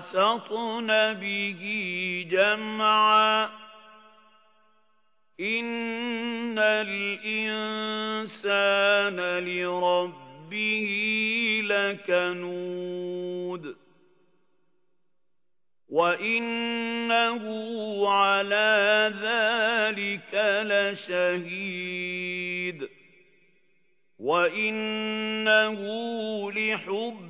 فوسطن به جمعا. إن الإنسان لربه لكنود. وَإِنَّهُ عَلَى ذَلِكَ لَشَهِيدٌ. وَإِنَّهُ لِحُبِّ